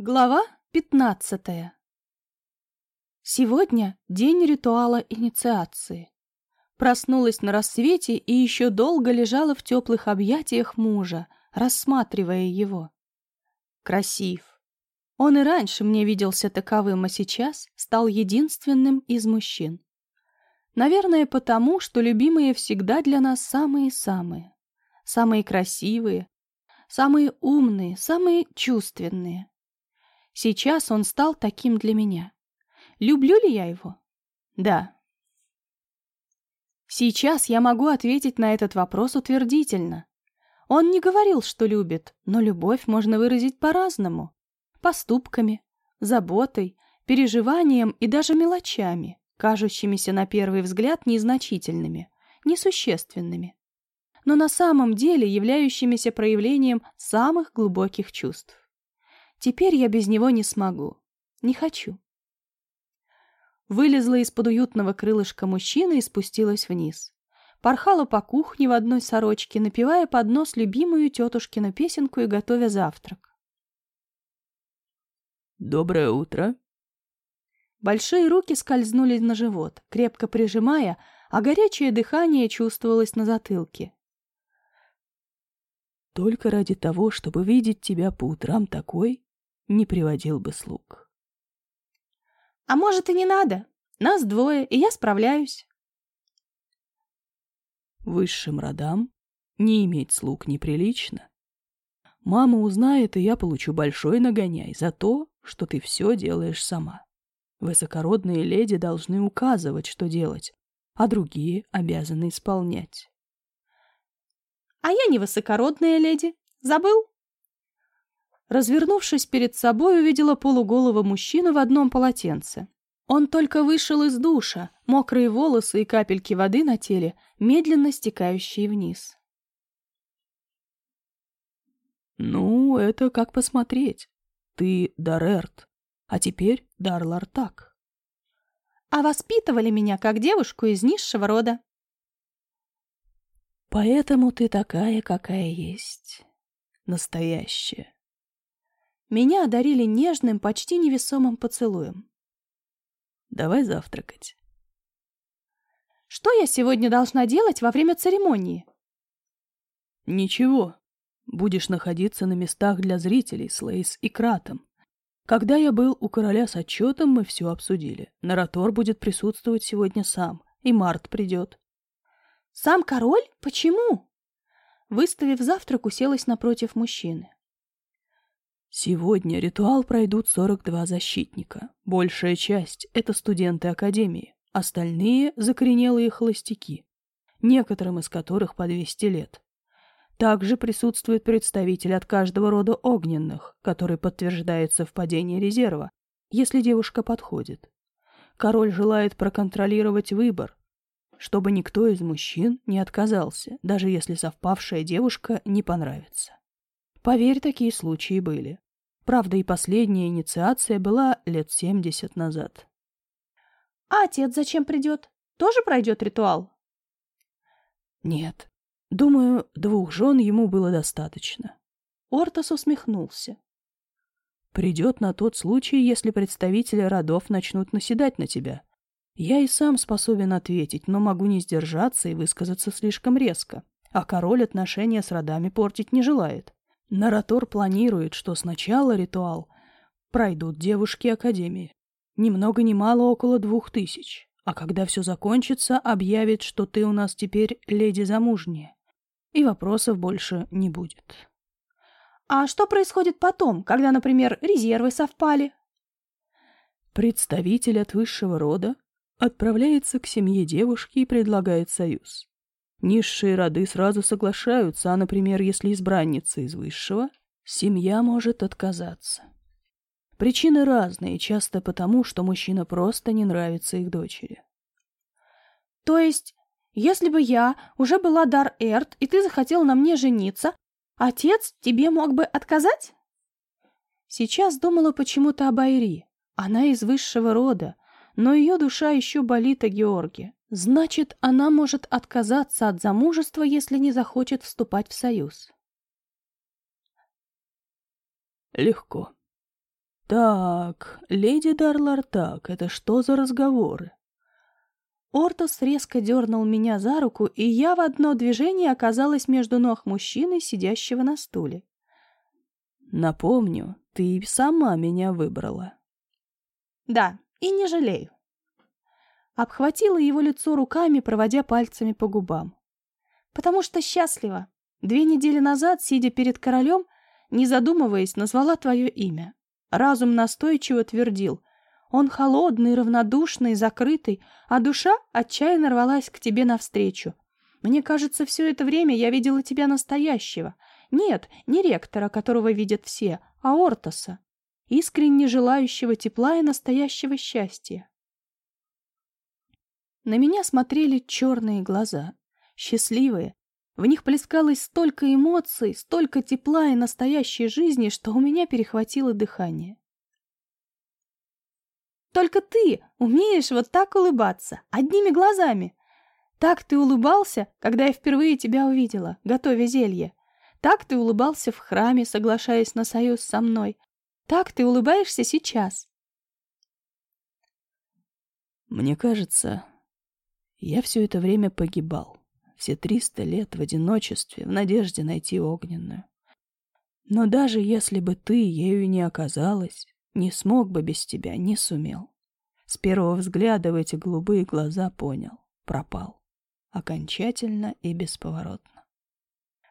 Глава пятнадцатая Сегодня день ритуала инициации. Проснулась на рассвете и еще долго лежала в теплых объятиях мужа, рассматривая его. Красив. Он и раньше мне виделся таковым, а сейчас стал единственным из мужчин. Наверное, потому, что любимые всегда для нас самые-самые. Самые красивые, самые умные, самые чувственные. Сейчас он стал таким для меня. Люблю ли я его? Да. Сейчас я могу ответить на этот вопрос утвердительно. Он не говорил, что любит, но любовь можно выразить по-разному. Поступками, заботой, переживанием и даже мелочами, кажущимися на первый взгляд незначительными, несущественными, но на самом деле являющимися проявлением самых глубоких чувств. Теперь я без него не смогу. Не хочу. Вылезла из-под уютного крылышка мужчины и спустилась вниз. Порхала по кухне в одной сорочке, напевая под нос любимую тетушкину песенку и готовя завтрак. «Доброе утро!» Большие руки скользнули на живот, крепко прижимая, а горячее дыхание чувствовалось на затылке. «Только ради того, чтобы видеть тебя по утрам такой, не приводил бы слуг. А может и не надо. Нас двое, и я справляюсь. Высшим родам не иметь слуг неприлично. Мама узнает, и я получу большой нагоняй за то, что ты все делаешь сама. Высокородные леди должны указывать, что делать, а другие обязаны исполнять. А я не высокородная леди. Забыл? Развернувшись перед собой, увидела полуголого мужчину в одном полотенце. Он только вышел из душа, мокрые волосы и капельки воды на теле, медленно стекающие вниз. «Ну, это как посмотреть. Ты Дарерт, а теперь Дарлартак». «А воспитывали меня как девушку из низшего рода». «Поэтому ты такая, какая есть. Настоящая». Меня одарили нежным, почти невесомым поцелуем. «Давай завтракать». «Что я сегодня должна делать во время церемонии?» «Ничего. Будешь находиться на местах для зрителей с Лейс и Кратом. Когда я был у короля с отчетом, мы все обсудили. Наратор будет присутствовать сегодня сам, и Март придет». «Сам король? Почему?» Выставив завтрак, уселась напротив мужчины. Сегодня ритуал пройдут 42 защитника. Большая часть — это студенты Академии, остальные — закоренелые холостяки, некоторым из которых по 200 лет. Также присутствует представитель от каждого рода огненных, который подтверждает совпадение резерва, если девушка подходит. Король желает проконтролировать выбор, чтобы никто из мужчин не отказался, даже если совпавшая девушка не понравится. Поверь, такие случаи были. Правда, и последняя инициация была лет семьдесят назад. А отец зачем придет? Тоже пройдет ритуал? Нет. Думаю, двух жен ему было достаточно. Ортос усмехнулся. Придет на тот случай, если представители родов начнут наседать на тебя. Я и сам способен ответить, но могу не сдержаться и высказаться слишком резко. А король отношения с родами портить не желает. Наратор планирует, что сначала ритуал пройдут девушки Академии. Ни много ни мало около двух тысяч. А когда все закончится, объявит, что ты у нас теперь леди замужняя. И вопросов больше не будет. А что происходит потом, когда, например, резервы совпали? Представитель от высшего рода отправляется к семье девушки и предлагает союз. Низшие роды сразу соглашаются, а, например, если избранница из высшего, семья может отказаться. Причины разные, часто потому, что мужчина просто не нравится их дочери. То есть, если бы я уже была дар Эрт, и ты захотел на мне жениться, отец тебе мог бы отказать? Сейчас думала почему-то об Айри. Она из высшего рода, но ее душа еще болит о Георге. Значит, она может отказаться от замужества, если не захочет вступать в союз. Легко. «Так, леди Дарлар, так, это что за разговоры?» Ортос резко дернул меня за руку, и я в одно движение оказалась между ног мужчины, сидящего на стуле. «Напомню, ты сама меня выбрала». «Да, и не жалею». Обхватила его лицо руками, проводя пальцами по губам. «Потому что счастлива. Две недели назад, сидя перед королем, не задумываясь, назвала твое имя. Разум настойчиво твердил. Он холодный, равнодушный, закрытый, а душа отчаянно рвалась к тебе навстречу. Мне кажется, все это время я видела тебя настоящего. Нет, не ректора, которого видят все, а Ортоса, искренне желающего тепла и настоящего счастья. На меня смотрели черные глаза, счастливые. В них плескалось столько эмоций, столько тепла и настоящей жизни, что у меня перехватило дыхание. Только ты умеешь вот так улыбаться, одними глазами. Так ты улыбался, когда я впервые тебя увидела, готовя зелье. Так ты улыбался в храме, соглашаясь на союз со мной. Так ты улыбаешься сейчас. Мне кажется, я все это время погибал. Все триста лет в одиночестве, в надежде найти огненную. Но даже если бы ты ею не оказалась, не смог бы без тебя, не сумел. С первого взгляда в эти голубые глаза понял. Пропал. Окончательно и бесповоротно.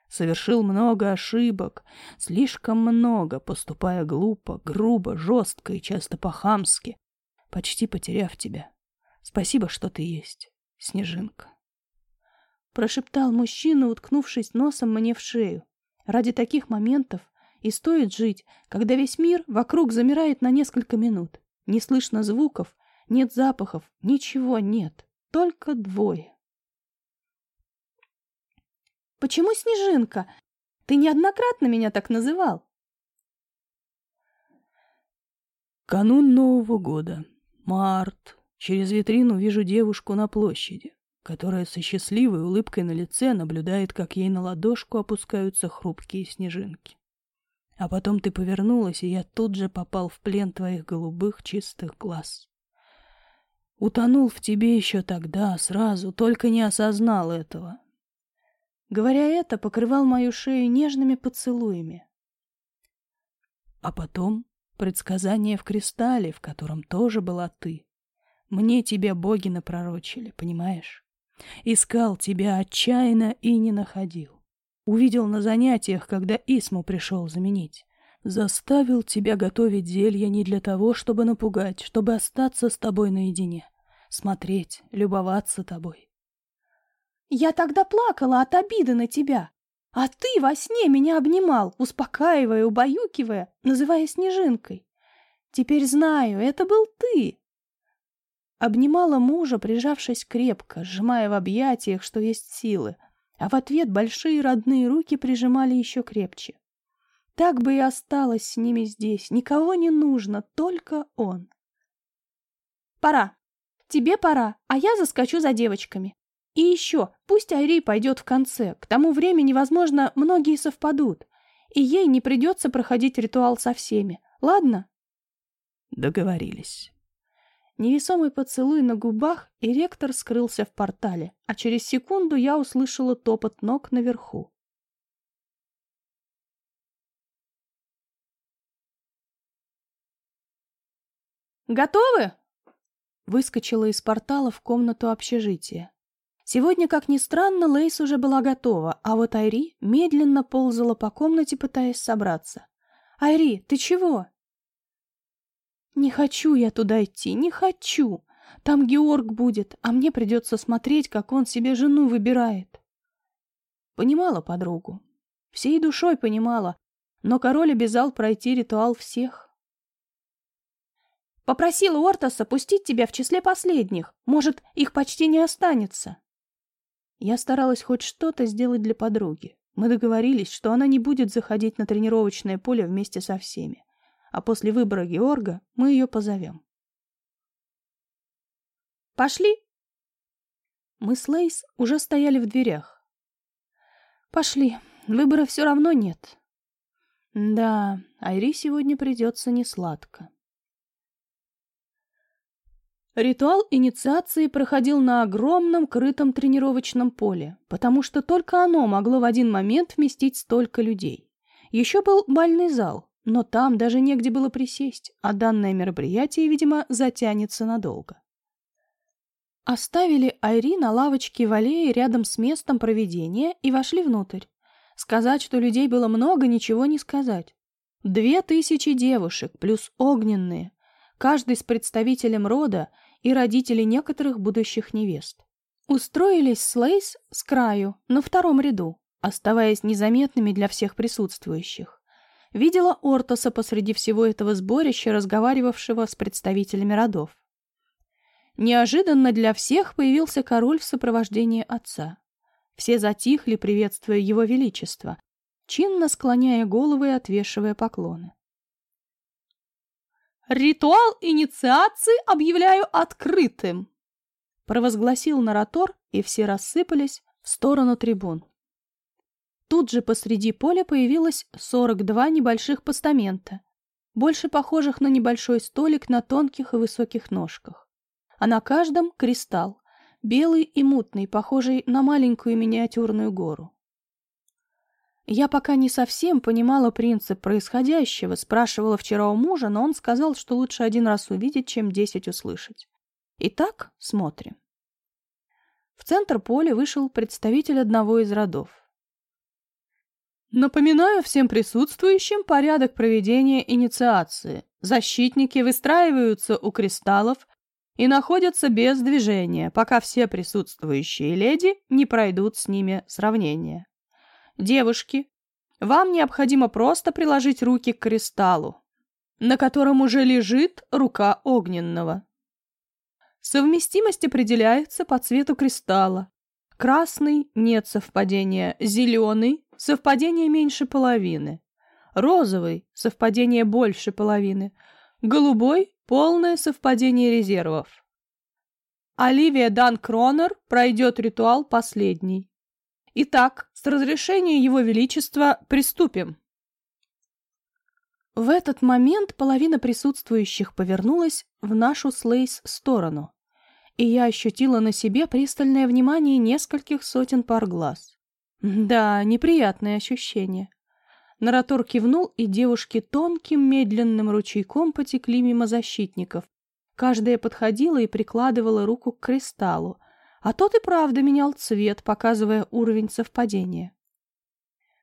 Совершил много ошибок, слишком много, поступая глупо, грубо, жестко и часто по-хамски, почти потеряв тебя. Спасибо, что ты есть, Снежинка. Прошептал мужчина, уткнувшись носом мне в шею. Ради таких моментов и стоит жить, когда весь мир вокруг замирает на несколько минут. Не слышно звуков, нет запахов, ничего нет. Только двое. «Почему Снежинка? Ты неоднократно меня так называл». Канун Нового года. Март. Через витрину вижу девушку на площади, которая со счастливой улыбкой на лице наблюдает, как ей на ладошку опускаются хрупкие снежинки. А потом ты повернулась, и я тут же попал в плен твоих голубых чистых глаз. Утонул в тебе еще тогда, сразу, только не осознал этого. Говоря это, покрывал мою шею нежными поцелуями. А потом предсказание в кристалле, в котором тоже была ты. Мне тебя боги напророчили, понимаешь? Искал тебя отчаянно и не находил. Увидел на занятиях, когда Исму пришел заменить. Заставил тебя готовить зелье не для того, чтобы напугать, чтобы остаться с тобой наедине. Смотреть, любоваться тобой. Я тогда плакала от обиды на тебя. А ты во сне меня обнимал, успокаивая, убаюкивая, называя снежинкой. Теперь знаю, это был ты. Обнимала мужа, прижавшись крепко, сжимая в объятиях, что есть силы, а в ответ большие родные руки прижимали еще крепче. Так бы и осталась с ними здесь, никого не нужно, только он. Пора. Тебе пора, а я заскочу за девочками. И еще, пусть Айри пойдет в конце, к тому времени, возможно, многие совпадут, и ей не придется проходить ритуал со всеми, ладно? Договорились. Невесомый поцелуй на губах, и ректор скрылся в портале, а через секунду я услышала топот ног наверху. «Готовы?» Выскочила из портала в комнату общежития. Сегодня, как ни странно, Лейс уже была готова, а вот Айри медленно ползала по комнате, пытаясь собраться. «Айри, ты чего?» «Не хочу я туда идти, не хочу. Там Георг будет, а мне придется смотреть, как он себе жену выбирает». Понимала подругу. Всей душой понимала, но король обязал пройти ритуал всех. Попросила Ортаса пустить тебя в числе последних. Может, их почти не останется. Я старалась хоть что-то сделать для подруги. Мы договорились, что она не будет заходить на тренировочное поле вместе со всеми а после выбора Георга мы ее позовем. «Пошли!» Мы с Лейс уже стояли в дверях. «Пошли, выбора все равно нет». Да, Айри сегодня придется несладко. Ритуал инициации проходил на огромном крытом тренировочном поле, потому что только оно могло в один момент вместить столько людей. Еще был бальный зал, но там даже негде было присесть, а данное мероприятие, видимо, затянется надолго. Оставили Айри на лавочке в аллее рядом с местом проведения и вошли внутрь. Сказать, что людей было много, ничего не сказать. Две тысячи девушек, плюс огненные, каждый с представителем рода и родители некоторых будущих невест. Устроились с Лейс с краю, на втором ряду, оставаясь незаметными для всех присутствующих. Видела Ортоса посреди всего этого сборища, разговаривавшего с представителями родов. Неожиданно для всех появился король в сопровождении отца. Все затихли, приветствуя его величество, чинно склоняя головы и отвешивая поклоны. «Ритуал инициации объявляю открытым!» провозгласил наратор, и все рассыпались в сторону трибун. Тут же посреди поля появилось 42 небольших постамента, больше похожих на небольшой столик на тонких и высоких ножках. А на каждом кристалл, белый и мутный, похожий на маленькую миниатюрную гору. Я пока не совсем понимала принцип происходящего, спрашивала вчера у мужа, но он сказал, что лучше один раз увидеть, чем десять услышать. Итак, смотрим. В центр поля вышел представитель одного из родов. Напоминаю всем присутствующим порядок проведения инициации. Защитники выстраиваются у кристаллов и находятся без движения, пока все присутствующие леди не пройдут с ними сравнение. Девушки, вам необходимо просто приложить руки к кристаллу, на котором уже лежит рука огненного. Совместимость определяется по цвету кристалла. Красный – нет совпадения, зеленый – совпадение меньше половины, розовый – совпадение больше половины, голубой Полное совпадение резервов. Оливия Дан Кронер пройдет ритуал последний. Итак, с разрешения Его Величества приступим. В этот момент половина присутствующих повернулась в нашу Слейс сторону, и я ощутила на себе пристальное внимание нескольких сотен пар глаз. Да, неприятное ощущение. Наратор кивнул, и девушки тонким медленным ручейком потекли мимо защитников. Каждая подходила и прикладывала руку к кристаллу, а тот и правда менял цвет, показывая уровень совпадения.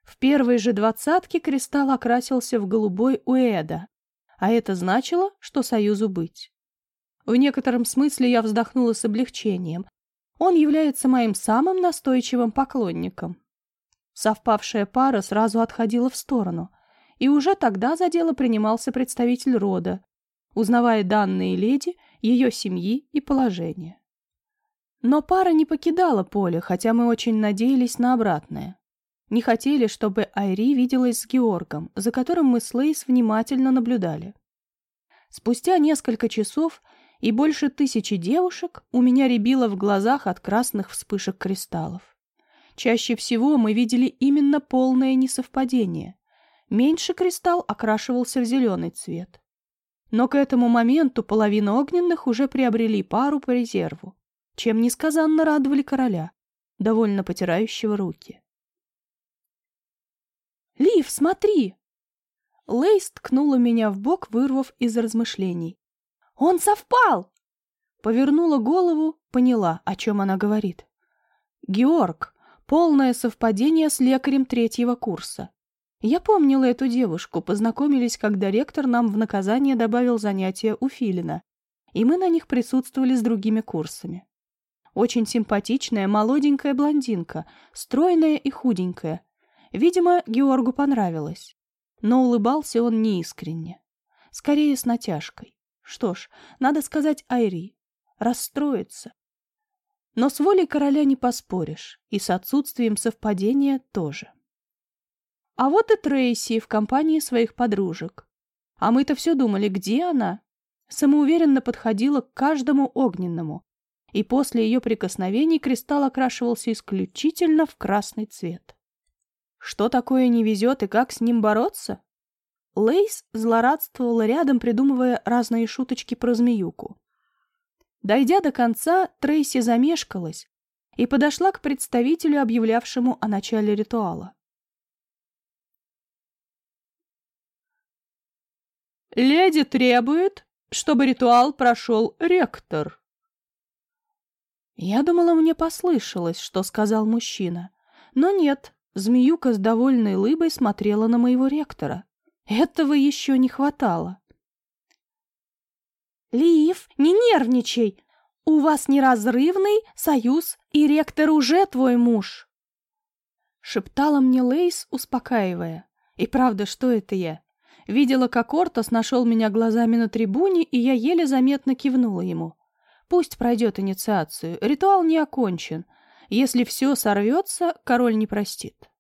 В первой же двадцатке кристалл окрасился в голубой уэда, а это значило, что союзу быть. В некотором смысле я вздохнула с облегчением. Он является моим самым настойчивым поклонником. Совпавшая пара сразу отходила в сторону, и уже тогда за дело принимался представитель рода, узнавая данные леди, ее семьи и положение. Но пара не покидала поле, хотя мы очень надеялись на обратное. Не хотели, чтобы Айри виделась с Георгом, за которым мы с Лейс внимательно наблюдали. Спустя несколько часов и больше тысячи девушек у меня рябило в глазах от красных вспышек кристаллов. Чаще всего мы видели именно полное несовпадение. Меньше кристалл окрашивался в зеленый цвет. Но к этому моменту половина огненных уже приобрели пару по резерву, чем несказанно радовали короля, довольно потирающего руки. «Лив, смотри!» Лейс ткнула меня в бок, вырвав из размышлений. «Он совпал!» Повернула голову, поняла, о чем она говорит. «Георг, Полное совпадение с лекарем третьего курса. Я помнила эту девушку, познакомились, когда ректор нам в наказание добавил занятия у Филина, и мы на них присутствовали с другими курсами. Очень симпатичная, молоденькая блондинка, стройная и худенькая. Видимо, Георгу понравилось. Но улыбался он неискренне. Скорее, с натяжкой. Что ж, надо сказать Айри. Расстроится. Но с волей короля не поспоришь, и с отсутствием совпадения тоже. А вот и Трейси в компании своих подружек. А мы-то все думали, где она? Самоуверенно подходила к каждому огненному, и после ее прикосновений кристалл окрашивался исключительно в красный цвет. Что такое не везет и как с ним бороться? Лейс злорадствовала рядом, придумывая разные шуточки про змеюку. Дойдя до конца, Трейси замешкалась и подошла к представителю, объявлявшему о начале ритуала. «Леди требует, чтобы ритуал прошел ректор». Я думала, мне послышалось, что сказал мужчина. Но нет, змеюка с довольной лыбой смотрела на моего ректора. Этого еще не хватало. «Лив, не нервничай! У вас неразрывный союз, и ректор уже твой муж!» Шептала мне Лейс, успокаивая. И правда, что это я? Видела, как Ортос нашел меня глазами на трибуне, и я еле заметно кивнула ему. Пусть пройдет инициацию, ритуал не окончен. Если все сорвется, король не простит.